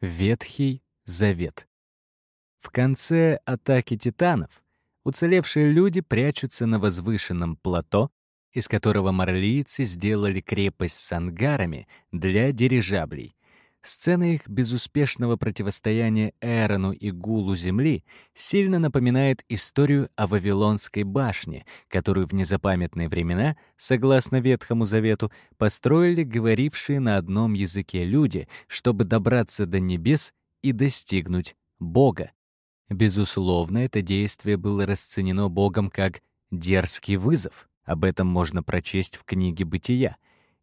Ветхий Завет. В конце атаки титанов уцелевшие люди прячутся на возвышенном плато, из которого марлийцы сделали крепость с ангарами для дирижаблей. Сцена их безуспешного противостояния Эрону и Гулу Земли сильно напоминает историю о Вавилонской башне, которую в незапамятные времена, согласно Ветхому Завету, построили говорившие на одном языке люди, чтобы добраться до небес и достигнуть Бога. Безусловно, это действие было расценено Богом как дерзкий вызов. Об этом можно прочесть в книге «Бытия».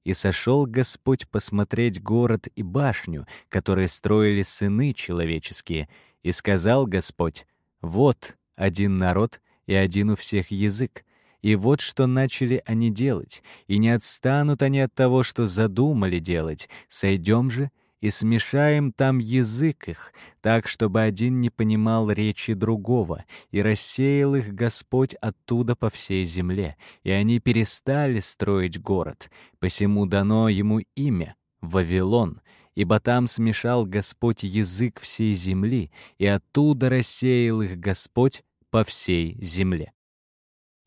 И сошел Господь посмотреть город и башню, которые строили сыны человеческие. И сказал Господь, «Вот один народ и один у всех язык. И вот что начали они делать, и не отстанут они от того, что задумали делать. Сойдем же и смешаем там язык их, так, чтобы один не понимал речи другого, и рассеял их Господь оттуда по всей земле, и они перестали строить город, посему дано ему имя — Вавилон, ибо там смешал Господь язык всей земли, и оттуда рассеял их Господь по всей земле.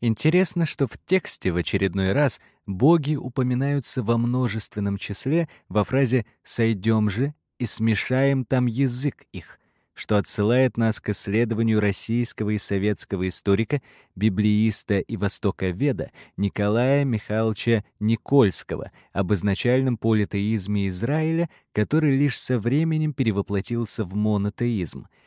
Интересно, что в тексте в очередной раз боги упоминаются во множественном числе во фразе «сойдем же и смешаем там язык их», что отсылает нас к исследованию российского и советского историка, библеиста и востоковеда Николая Михайловича Никольского об изначальном политеизме Израиля, который лишь со временем перевоплотился в монотеизм —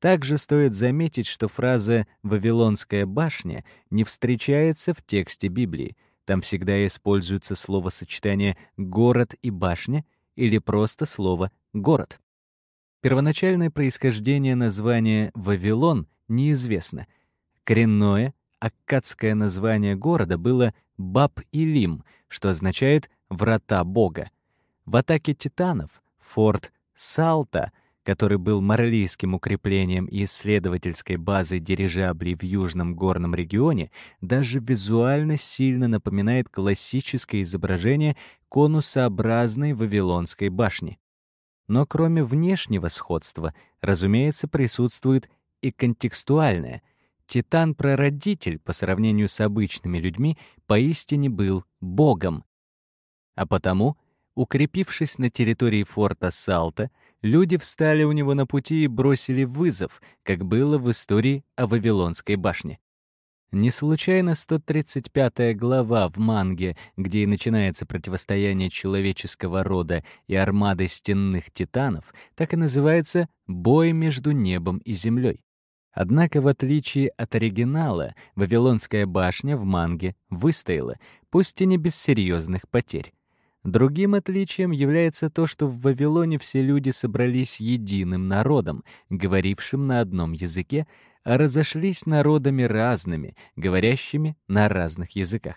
также стоит заметить, что фраза «Вавилонская башня» не встречается в тексте Библии. Там всегда используется словосочетание «город» и «башня» или просто слово «город». Первоначальное происхождение названия «Вавилон» неизвестно. Коренное, аккадское название города было Баб-Илим, что означает «врата Бога». В атаке титанов форт Салта — который был марлийским укреплением и исследовательской базой дирижаблей в Южном горном регионе, даже визуально сильно напоминает классическое изображение конусообразной Вавилонской башни. Но кроме внешнего сходства, разумеется, присутствует и контекстуальное. Титан-прародитель по сравнению с обычными людьми поистине был богом. А потому, укрепившись на территории форта Салта, люди встали у него на пути и бросили вызов, как было в истории о Вавилонской башне. Не случайно 135 глава в манге, где и начинается противостояние человеческого рода и армады стенных титанов, так и называется «Бой между небом и землей». Однако, в отличие от оригинала, Вавилонская башня в манге выстояла, пусть и не без серьезных потерь. Другим отличием является то, что в Вавилоне все люди собрались единым народом, говорившим на одном языке, а разошлись народами разными, говорящими на разных языках.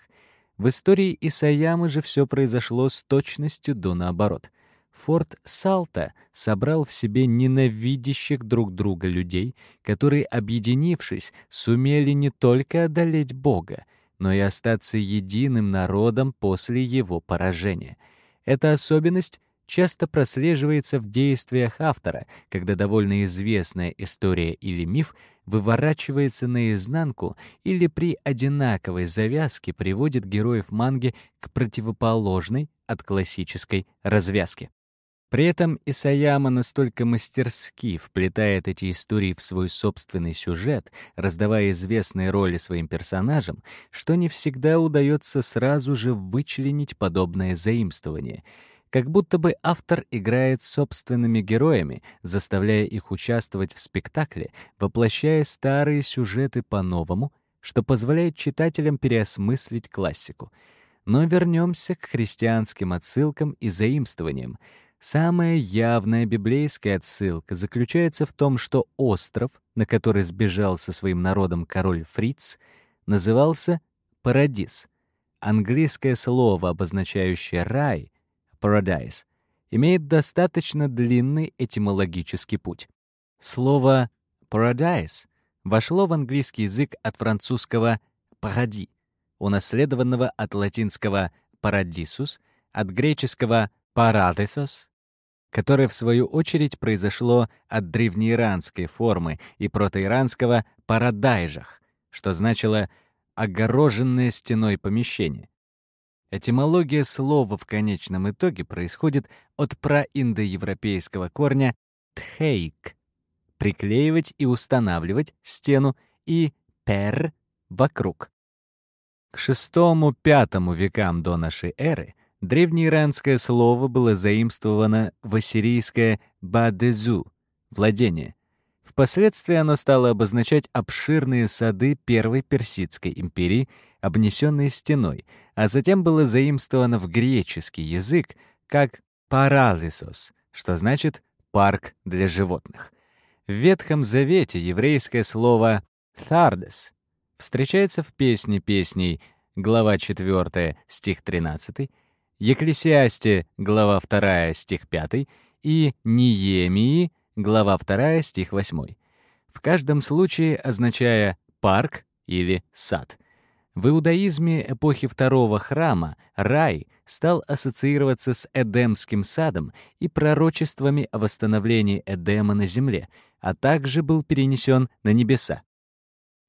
В истории Исаямы же все произошло с точностью до наоборот. Форт Салта собрал в себе ненавидящих друг друга людей, которые, объединившись, сумели не только одолеть Бога, но и остаться единым народом после его поражения. Эта особенность часто прослеживается в действиях автора, когда довольно известная история или миф выворачивается наизнанку или при одинаковой завязке приводит героев манги к противоположной от классической развязке. При этом Исаяма настолько мастерски вплетает эти истории в свой собственный сюжет, раздавая известные роли своим персонажам, что не всегда удается сразу же вычленить подобное заимствование. Как будто бы автор играет собственными героями, заставляя их участвовать в спектакле, воплощая старые сюжеты по-новому, что позволяет читателям переосмыслить классику. Но вернемся к христианским отсылкам и заимствованиям — Самая явная библейская отсылка заключается в том, что остров, на который сбежал со своим народом король Фриц, назывался Парадис. Английское слово, обозначающее рай, paradise, имеет достаточно длинный этимологический путь. Слово paradise вошло в английский язык от французского paradis, унаследованного от латинского paradisus, от греческого paradisos, которое, в свою очередь, произошло от древнеиранской формы и протоиранского «парадайжах», что значило «огороженное стеной помещение». Этимология слова в конечном итоге происходит от праиндоевропейского корня «тхейк» — приклеивать и устанавливать стену, и «пер» — вокруг. К VI-V векам до нашей эры древнеиранское слово было заимствовано в ассирийское «бадезу» — владение. Впоследствии оно стало обозначать обширные сады Первой Персидской империи — обнесенные стеной, а затем было заимствовано в греческий язык как «паралисос», что значит «парк для животных». В Ветхом Завете еврейское слово «тхардес» встречается в песне песней, глава 4, стих 13, Екклесиасте, глава 2, стих 5, и Ниемии, глава 2, стих 8. В каждом случае означая «парк» или «сад». В иудаизме эпохи Второго храма рай стал ассоциироваться с Эдемским садом и пророчествами о восстановлении Эдема на земле, а также был перенесен на небеса.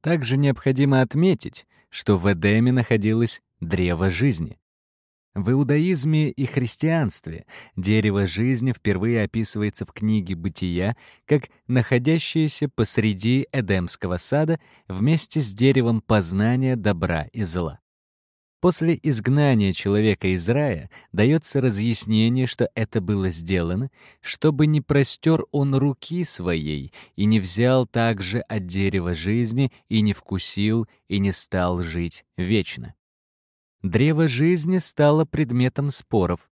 Также необходимо отметить, что в Эдеме находилось древо жизни. В иудаизме и христианстве дерево жизни впервые описывается в книге «Бытия» как находящееся посреди Эдемского сада вместе с деревом познания добра и зла. После изгнания человека из рая дается разъяснение, что это было сделано, чтобы не простер он руки своей и не взял также от дерева жизни и не вкусил и не стал жить вечно. Древо жизни стало предметом споров.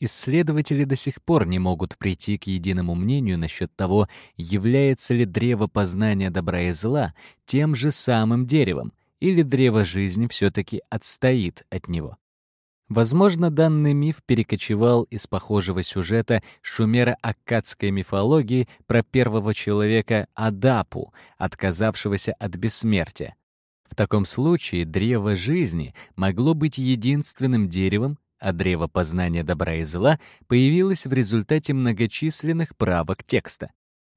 Исследователи до сих пор не могут прийти к единому мнению насчет того, является ли древо познания добра и зла тем же самым деревом, или древо жизни все-таки отстоит от него. Возможно, данный миф перекочевал из похожего сюжета шумеро-аккадской мифологии про первого человека Адапу, отказавшегося от бессмертия. В таком случае древо жизни могло быть единственным деревом, а древо познания добра и зла появилось в результате многочисленных правок текста.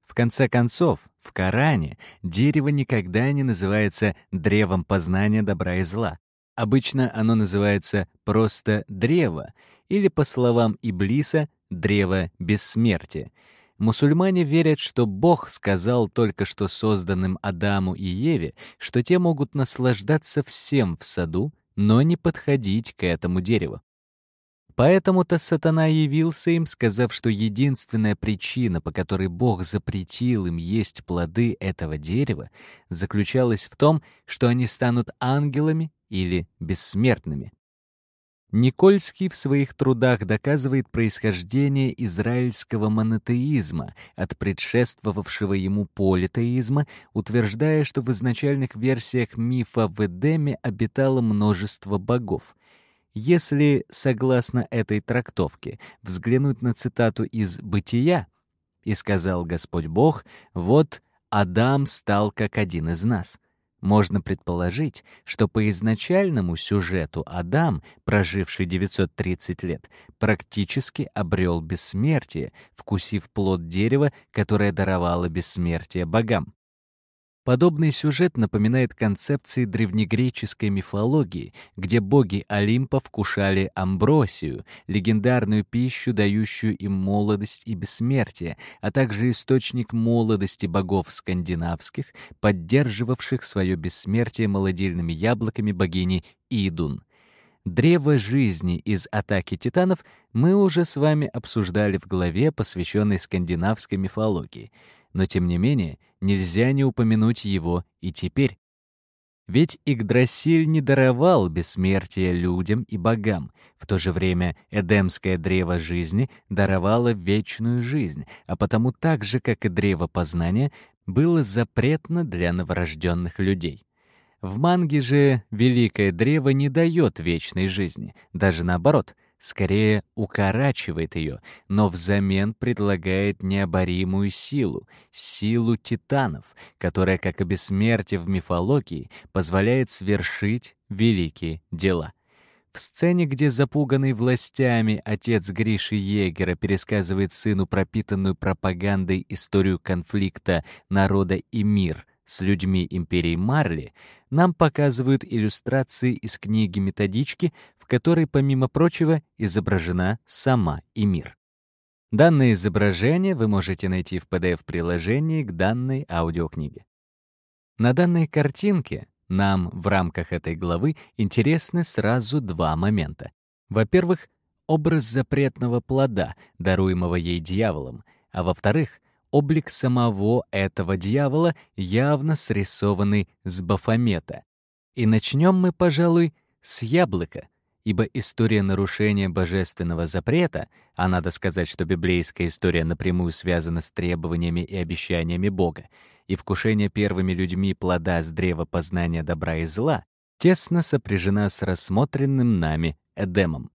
В конце концов, в Коране дерево никогда не называется древом познания добра и зла. Обычно оно называется просто древо или, по словам Иблиса, древо бессмертия — Мусульмане верят, что Бог сказал только что созданным Адаму и Еве, что те могут наслаждаться всем в саду, но не подходить к этому дереву. Поэтому-то сатана явился им, сказав, что единственная причина, по которой Бог запретил им есть плоды этого дерева, заключалась в том, что они станут ангелами или бессмертными. Никольский в своих трудах доказывает происхождение израильского монотеизма от предшествовавшего ему политеизма, утверждая, что в изначальных версиях мифа в Эдеме обитало множество богов. Если, согласно этой трактовке, взглянуть на цитату из «Бытия», «И сказал Господь Бог, вот Адам стал как один из нас», можно предположить, что по изначальному сюжету Адам, проживший 930 лет, практически обрел бессмертие, вкусив плод дерева, которое даровало бессмертие богам. Подобный сюжет напоминает концепции древнегреческой мифологии, где боги Олимпа вкушали амбросию, легендарную пищу, дающую им молодость и бессмертие, а также источник молодости богов скандинавских, поддерживавших свое бессмертие молодильными яблоками богини Идун. Древо жизни из «Атаки титанов» мы уже с вами обсуждали в главе, посвященной скандинавской мифологии — но тем не менее нельзя не упомянуть его и теперь. Ведь Игдрасиль не даровал бессмертие людям и богам, в то же время Эдемское древо жизни даровало вечную жизнь, а потому так же, как и древо познания, было запретно для новорожденных людей. В манге же Великое Древо не дает вечной жизни, даже наоборот — скорее укорачивает ее, но взамен предлагает необоримую силу, силу титанов, которая, как и бессмертие в мифологии, позволяет свершить великие дела. В сцене, где запуганный властями отец Гриши Егера пересказывает сыну пропитанную пропагандой историю конфликта народа и мир с людьми империи Марли, нам показывают иллюстрации из книги-методички, которой, помимо прочего, изображена сама и мир. Данное изображение вы можете найти в PDF-приложении к данной аудиокниге. На данной картинке нам в рамках этой главы интересны сразу два момента. Во-первых, образ запретного плода, даруемого ей дьяволом, а во-вторых, облик самого этого дьявола, явно срисованный с Бафомета. И начнем мы, пожалуй, с яблока, ибо история нарушения божественного запрета, а надо сказать, что библейская история напрямую связана с требованиями и обещаниями Бога, и вкушение первыми людьми плода с древа познания добра и зла тесно сопряжена с рассмотренным нами Эдемом.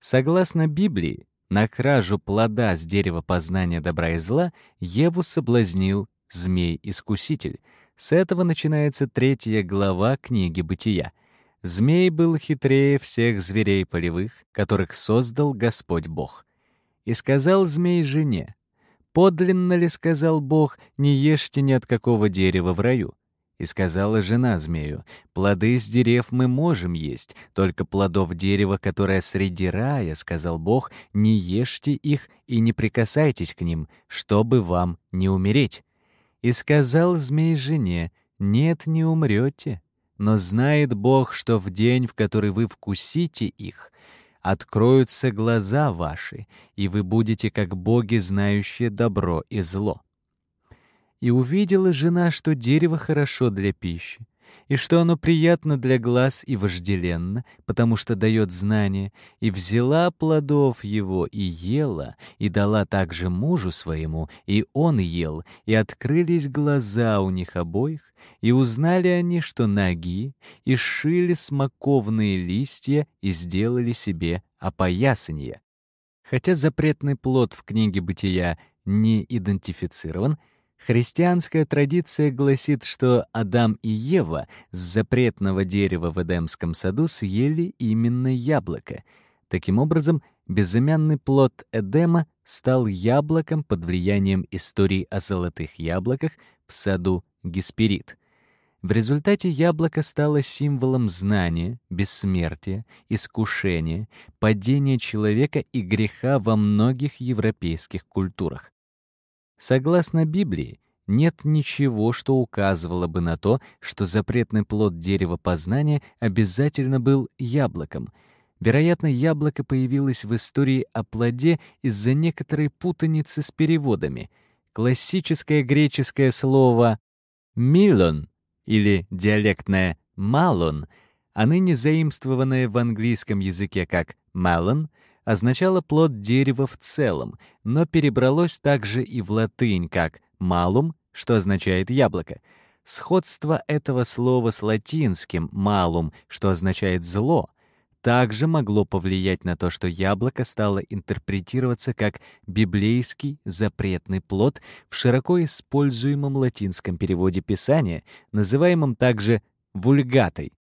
Согласно Библии, на кражу плода с дерева познания добра и зла Еву соблазнил змей-искуситель. С этого начинается третья глава книги «Бытия». Змей был хитрее всех зверей полевых, которых создал Господь Бог. И сказал змей жене, Подлинно ли, сказал Бог, не ешьте ни от какого дерева в раю? И сказала жена змею, плоды с дерев мы можем есть, только плодов дерева, которое среди рая, сказал Бог, не ешьте их и не прикасайтесь к ним, чтобы вам не умереть. И сказал змей жене, нет, не умрете, но знает Бог, что в день, в который вы вкусите их, откроются глаза ваши, и вы будете как боги, знающие добро и зло. И увидела жена, что дерево хорошо для пищи, и что оно приятно для глаз и вожделенно, потому что дает знание, и взяла плодов его и ела, и дала также мужу своему, и он ел, и открылись глаза у них обоих, и узнали они, что ноги, и сшили смоковные листья и сделали себе опоясанье. Хотя запретный плод в книге «Бытия» не идентифицирован, христианская традиция гласит, что Адам и Ева с запретного дерева в Эдемском саду съели именно яблоко. Таким образом, безымянный плод Эдема стал яблоком под влиянием истории о золотых яблоках в саду Гесперид — в результате яблоко стало символом знания, бессмертия, искушения, падения человека и греха во многих европейских культурах. Согласно Библии, нет ничего, что указывало бы на то, что запретный плод дерева познания обязательно был яблоком. Вероятно, яблоко появилось в истории о плоде из-за некоторой путаницы с переводами. Классическое греческое слово «милон» или диалектное «малон», а ныне заимствованное в английском языке как «melon», означало плод дерева в целом, но перебралось также и в латынь как «malum», что означает «яблоко». Сходство этого слова с латинским «malum», что означает «зло», также могло повлиять на то, что яблоко стало интерпретироваться как библейский запретный плод в широко используемом латинском переводе Писания, называемом также вульгатой.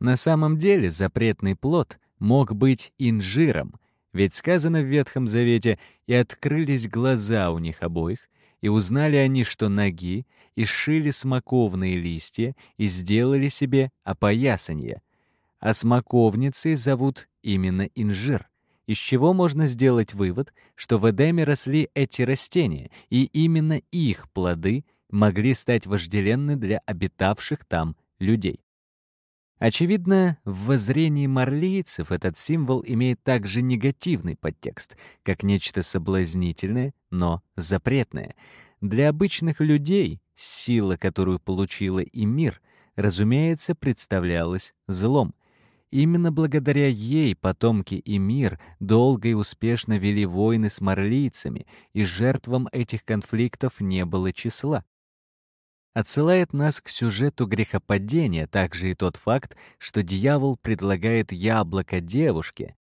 На самом деле запретный плод мог быть инжиром, ведь сказано в Ветхом Завете «И открылись глаза у них обоих, и узнали они, что ноги, и сшили смоковные листья, и сделали себе опоясанье» а смоковницей зовут именно инжир, из чего можно сделать вывод, что в Эдеме росли эти растения, и именно их плоды могли стать вожделенны для обитавших там людей. Очевидно, в воззрении марлийцев этот символ имеет также негативный подтекст, как нечто соблазнительное, но запретное. Для обычных людей сила, которую получила и мир, разумеется, представлялась злом. Именно благодаря ей потомки и мир долго и успешно вели войны с марлийцами, и жертвам этих конфликтов не было числа. Отсылает нас к сюжету грехопадения также и тот факт, что дьявол предлагает яблоко девушке,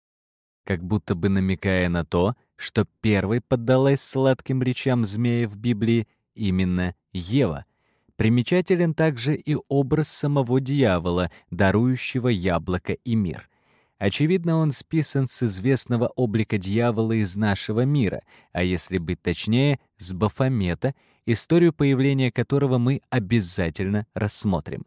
как будто бы намекая на то, что первой поддалась сладким речам змея в Библии именно Ева — Примечателен также и образ самого дьявола, дарующего яблоко и мир. Очевидно, он списан с известного облика дьявола из нашего мира, а если быть точнее, с Бафомета, историю появления которого мы обязательно рассмотрим.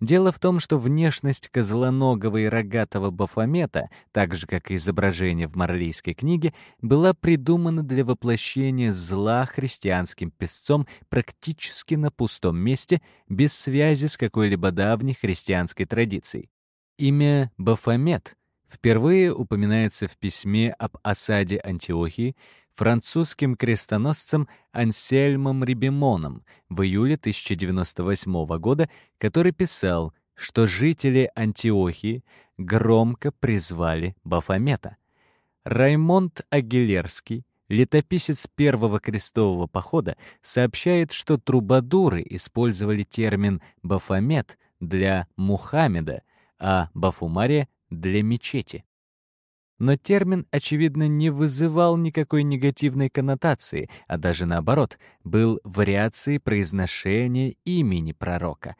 Дело в том, что внешность козлоногого и рогатого Бафомета, так же, как и изображение в Марлийской книге, была придумана для воплощения зла христианским песцом практически на пустом месте, без связи с какой-либо давней христианской традицией. Имя Бафомет впервые упоминается в письме об осаде Антиохии французским крестоносцем Ансельмом Рибемоном в июле 1098 года, который писал, что жители Антиохии громко призвали Бафомета. Раймонд Агилерский, летописец первого крестового похода, сообщает, что трубадуры использовали термин «бафомет» для Мухаммеда, а Бафумария — для мечети. Но термин, очевидно, не вызывал никакой негативной коннотации, а даже наоборот, был вариацией произношения имени пророка.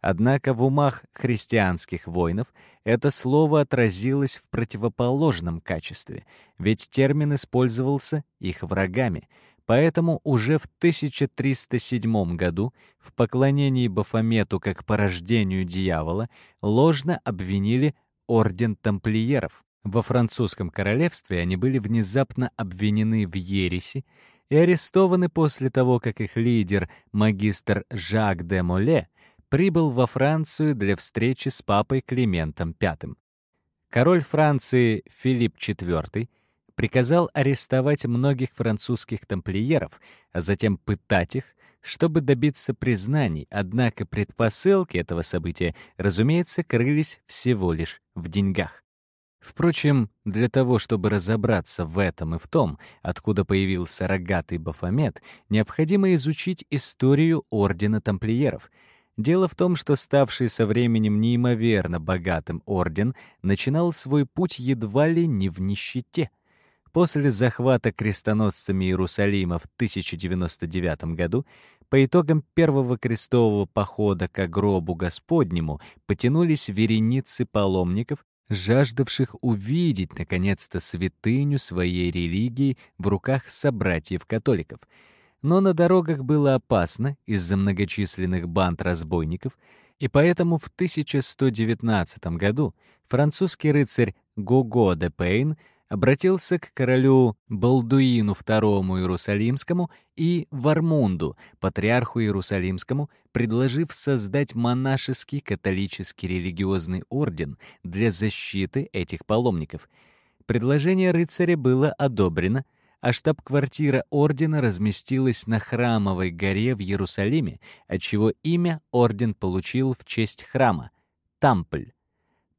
Однако в умах христианских воинов это слово отразилось в противоположном качестве, ведь термин использовался их врагами — Поэтому уже в 1307 году в поклонении Бафомету как порождению дьявола ложно обвинили орден тамплиеров. Во французском королевстве они были внезапно обвинены в ереси и арестованы после того, как их лидер, магистр Жак де Моле, прибыл во Францию для встречи с папой Климентом V. Король Франции Филипп IV приказал арестовать многих французских тамплиеров, а затем пытать их, чтобы добиться признаний, однако предпосылки этого события, разумеется, крылись всего лишь в деньгах. Впрочем, для того, чтобы разобраться в этом и в том, откуда появился рогатый Бафомет, необходимо изучить историю Ордена Тамплиеров. Дело в том, что ставший со временем неимоверно богатым орден начинал свой путь едва ли не в нищете — После захвата крестоносцами Иерусалима в 1099 году по итогам первого крестового похода к гробу Господнему потянулись вереницы паломников, жаждавших увидеть, наконец-то, святыню своей религии в руках собратьев-католиков. Но на дорогах было опасно из-за многочисленных банд разбойников, и поэтому в 1119 году французский рыцарь Гого де Пейн обратился к королю Балдуину II Иерусалимскому и Вармунду, патриарху Иерусалимскому, предложив создать монашеский католический религиозный орден для защиты этих паломников. Предложение рыцаря было одобрено, а штаб-квартира ордена разместилась на Храмовой горе в Иерусалиме, отчего имя орден получил в честь храма — Тампль.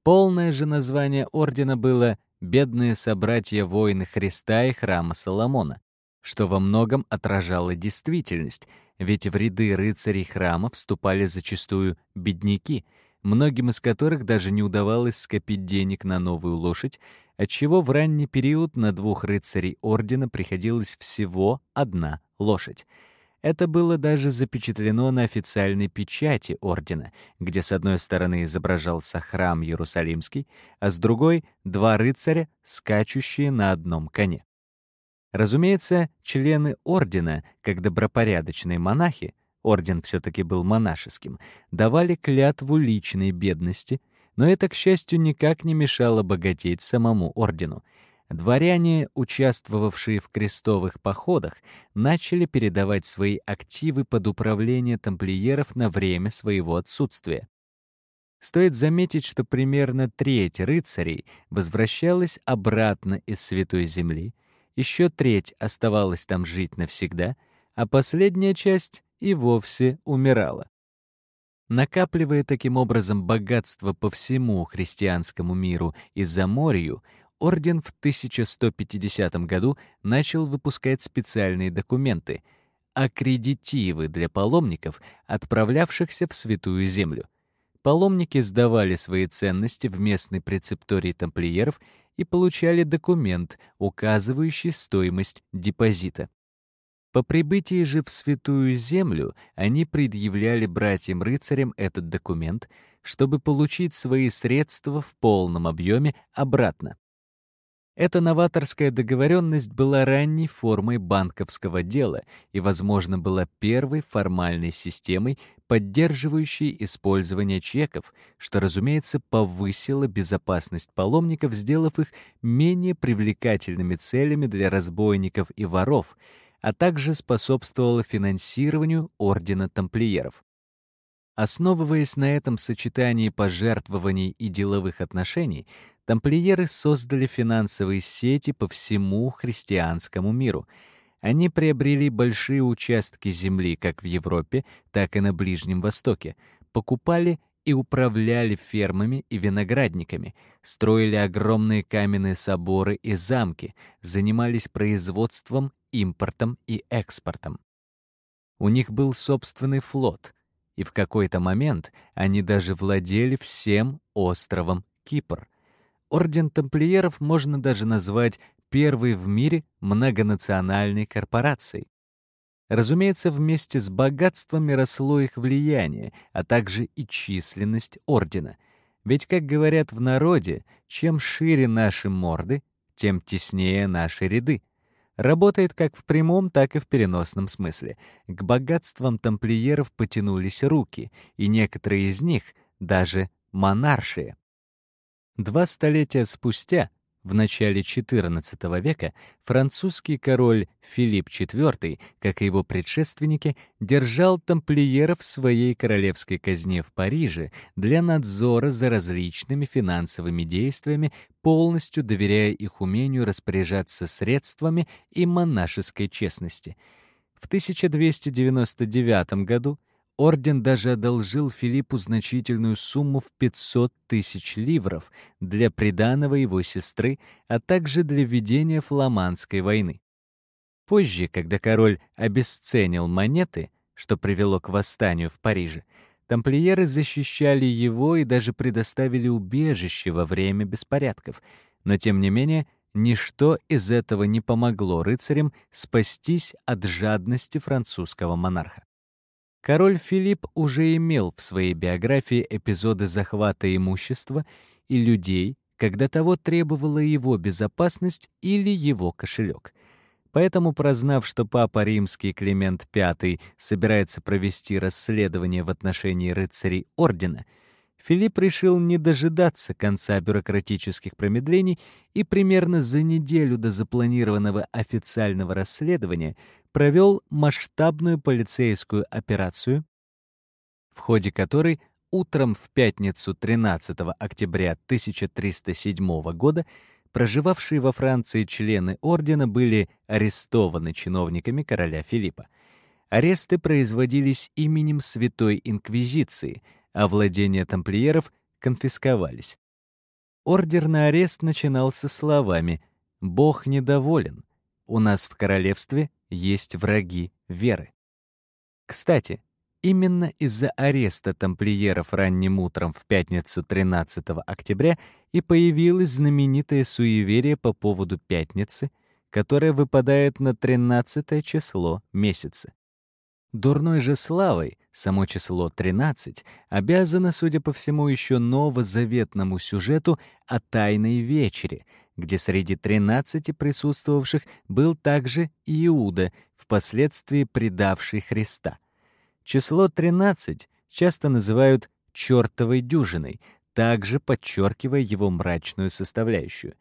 Полное же название ордена было бедные собратья воины Христа и храма Соломона, что во многом отражало действительность, ведь в ряды рыцарей храма вступали зачастую бедняки, многим из которых даже не удавалось скопить денег на новую лошадь, отчего в ранний период на двух рыцарей ордена приходилось всего одна лошадь — это было даже запечатлено на официальной печати ордена, где с одной стороны изображался храм Иерусалимский, а с другой — два рыцаря, скачущие на одном коне. Разумеется, члены ордена, как добропорядочные монахи, орден все-таки был монашеским, давали клятву личной бедности, но это, к счастью, никак не мешало богатеть самому ордену — Дворяне, участвовавшие в крестовых походах, начали передавать свои активы под управление тамплиеров на время своего отсутствия. Стоит заметить, что примерно треть рыцарей возвращалась обратно из Святой Земли, еще треть оставалась там жить навсегда, а последняя часть и вовсе умирала. Накапливая таким образом богатство по всему христианскому миру и за морю, орден в 1150 году начал выпускать специальные документы — аккредитивы для паломников, отправлявшихся в Святую Землю. Паломники сдавали свои ценности в местный прецепторий тамплиеров и получали документ, указывающий стоимость депозита. По прибытии же в Святую Землю они предъявляли братьям-рыцарям этот документ, чтобы получить свои средства в полном объеме обратно. Эта новаторская договоренность была ранней формой банковского дела и, возможно, была первой формальной системой, поддерживающей использование чеков, что, разумеется, повысило безопасность паломников, сделав их менее привлекательными целями для разбойников и воров, а также способствовало финансированию Ордена Тамплиеров. Основываясь на этом сочетании пожертвований и деловых отношений, тамплиеры создали финансовые сети по всему христианскому миру. Они приобрели большие участки земли как в Европе, так и на Ближнем Востоке, покупали и управляли фермами и виноградниками, строили огромные каменные соборы и замки, занимались производством, импортом и экспортом. У них был собственный флот, и в какой-то момент они даже владели всем островом Кипр. Орден тамплиеров можно даже назвать первой в мире многонациональной корпорацией. Разумеется, вместе с богатствами росло их влияние, а также и численность ордена. Ведь, как говорят в народе, чем шире наши морды, тем теснее наши ряды. Работает как в прямом, так и в переносном смысле. К богатствам тамплиеров потянулись руки, и некоторые из них даже монаршие. Два столетия спустя, в начале XIV века, французский король Филипп IV, как и его предшественники, держал тамплиеров в своей королевской казне в Париже для надзора за различными финансовыми действиями, полностью доверяя их умению распоряжаться средствами и монашеской честности. В 1299 году Орден даже одолжил Филиппу значительную сумму в 500 тысяч ливров для приданого его сестры, а также для ведения фламандской войны. Позже, когда король обесценил монеты, что привело к восстанию в Париже, тамплиеры защищали его и даже предоставили убежище во время беспорядков, но тем не менее ничто из этого не помогло рыцарям спастись от жадности французского монарха. Король Филипп уже имел в своей биографии эпизоды захвата имущества и людей, когда того требовала его безопасность или его кошелек. Поэтому, прознав, что папа римский Климент V собирается провести расследование в отношении рыцарей ордена, Филипп решил не дожидаться конца бюрократических промедлений и примерно за неделю до запланированного официального расследования провел масштабную полицейскую операцию, в ходе которой утром в пятницу 13 октября 1307 года проживавшие во Франции члены ордена были арестованы чиновниками короля Филиппа. Аресты производились именем Святой Инквизиции, а владения тамплиеров конфисковались. Ордер на арест начинался словами «Бог недоволен. У нас в королевстве есть враги веры. Кстати, именно из-за ареста тамплиеров ранним утром в пятницу 13 октября и появилось знаменитое суеверие по поводу пятницы, которое выпадает на 13 число месяца. Дурной же славой само число 13 обязано, судя по всему, еще новозаветному сюжету о Тайной вечере, где среди 13 присутствовавших был также Иуда, впоследствии предавший Христа. Число 13 часто называют «чертовой дюжиной», также подчеркивая его мрачную составляющую.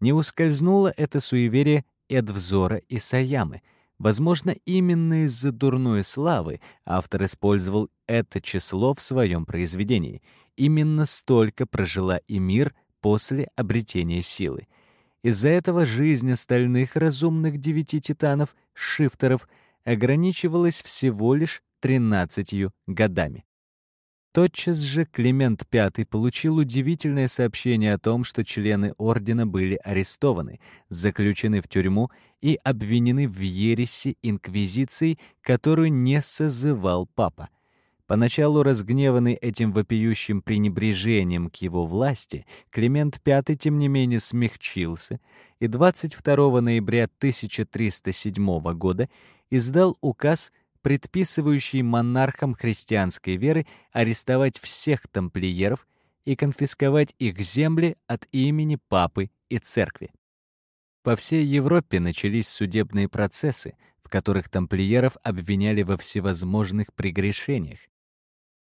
Не ускользнуло это суеверие и от взора Исаямы — Возможно, именно из-за дурной славы автор использовал это число в своем произведении. Именно столько прожила и мир после обретения силы. Из-за этого жизнь остальных разумных девяти титанов, шифтеров, ограничивалась всего лишь тринадцатью годами. Тотчас же Климент V получил удивительное сообщение о том, что члены ордена были арестованы, заключены в тюрьму и обвинены в ереси инквизиции, которую не созывал папа. Поначалу разгневанный этим вопиющим пренебрежением к его власти, Климент V, тем не менее, смягчился и 22 ноября 1307 года издал указ предписывающий монархам христианской веры арестовать всех тамплиеров и конфисковать их земли от имени папы и церкви. По всей Европе начались судебные процессы, в которых тамплиеров обвиняли во всевозможных прегрешениях,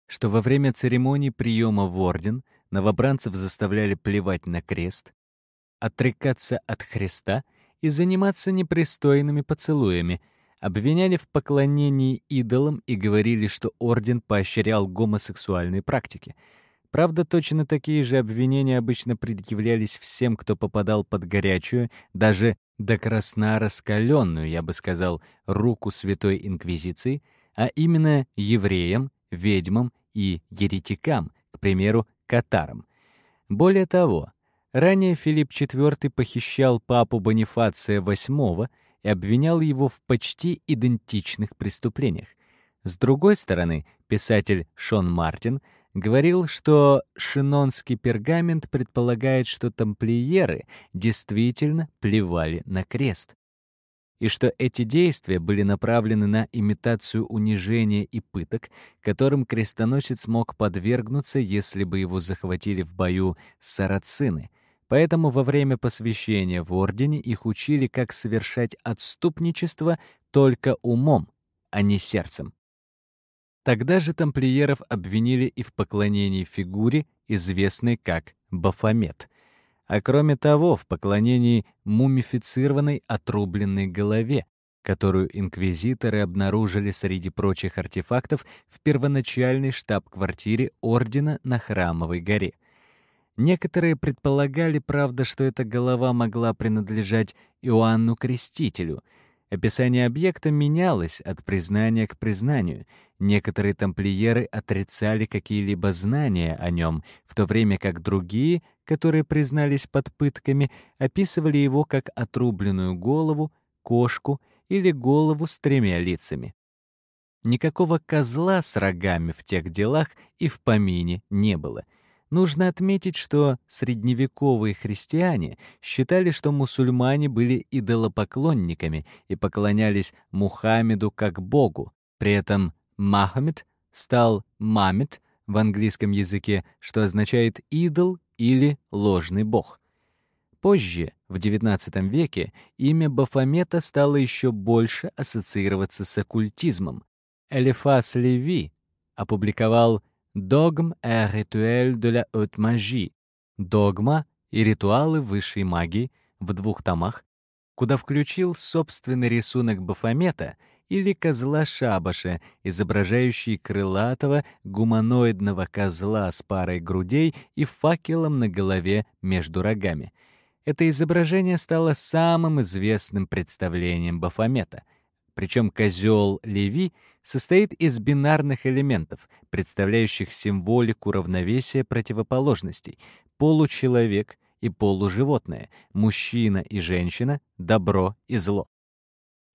что во время церемоний приема в орден новобранцев заставляли плевать на крест, отрекаться от Христа и заниматься непристойными поцелуями, обвиняли в поклонении идолам и говорили, что орден поощрял гомосексуальные практики. Правда, точно такие же обвинения обычно предъявлялись всем, кто попадал под горячую, даже до красна раскаленную, я бы сказал, руку Святой Инквизиции, а именно евреям, ведьмам и еретикам, к примеру, катарам. Более того, ранее Филипп IV похищал папу Бонифация VIII и обвинял его в почти идентичных преступлениях. С другой стороны, писатель Шон Мартин говорил, что шинонский пергамент предполагает, что тамплиеры действительно плевали на крест и что эти действия были направлены на имитацию унижения и пыток, которым крестоносец мог подвергнуться, если бы его захватили в бою сарацины. Поэтому во время посвящения в ордене их учили, как совершать отступничество только умом, а не сердцем. Тогда же тамплиеров обвинили и в поклонении фигуре, известной как Бафомет — а кроме того в поклонении мумифицированной отрубленной голове, которую инквизиторы обнаружили среди прочих артефактов в первоначальной штаб-квартире ордена на Храмовой горе. Некоторые предполагали, правда, что эта голова могла принадлежать Иоанну Крестителю — Описание объекта менялось от признания к признанию. Некоторые тамплиеры отрицали какие-либо знания о нем, в то время как другие, которые признались под пытками, описывали его как отрубленную голову, кошку или голову с тремя лицами. Никакого козла с рогами в тех делах и в помине не было — Нужно отметить, что средневековые христиане считали, что мусульмане были идолопоклонниками и поклонялись Мухаммеду как богу. При этом Махамед стал Мамед в английском языке, что означает «идол» или «ложный бог». Позже, в XIX веке, имя Бафомета стало еще больше ассоциироваться с оккультизмом. Элифас Леви опубликовал Догм et rituel de la haute magie. Догма и ритуалы высшей магии в двух томах, куда включил собственный рисунок Бафомета или козла Шабаша, изображающий крылатого гуманоидного козла с парой грудей и факелом на голове между рогами. Это изображение стало самым известным представлением Бафомета — причем козел Леви состоит из бинарных элементов, представляющих символику равновесия противоположностей — получеловек и полуживотное, мужчина и женщина, добро и зло.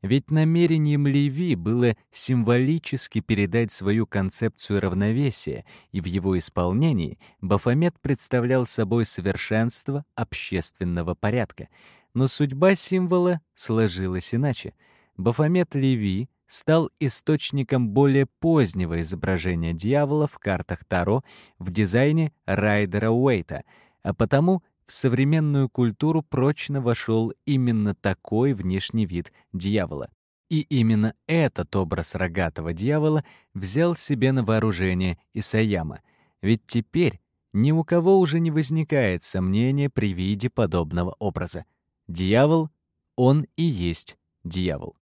Ведь намерением Леви было символически передать свою концепцию равновесия, и в его исполнении Бафомет представлял собой совершенство общественного порядка. Но судьба символа сложилась иначе — Бафомет Леви стал источником более позднего изображения дьявола в картах Таро в дизайне Райдера Уэйта, а потому в современную культуру прочно вошел именно такой внешний вид дьявола. И именно этот образ рогатого дьявола взял себе на вооружение Исаяма. Ведь теперь ни у кого уже не возникает сомнения при виде подобного образа. Дьявол, он и есть дьявол.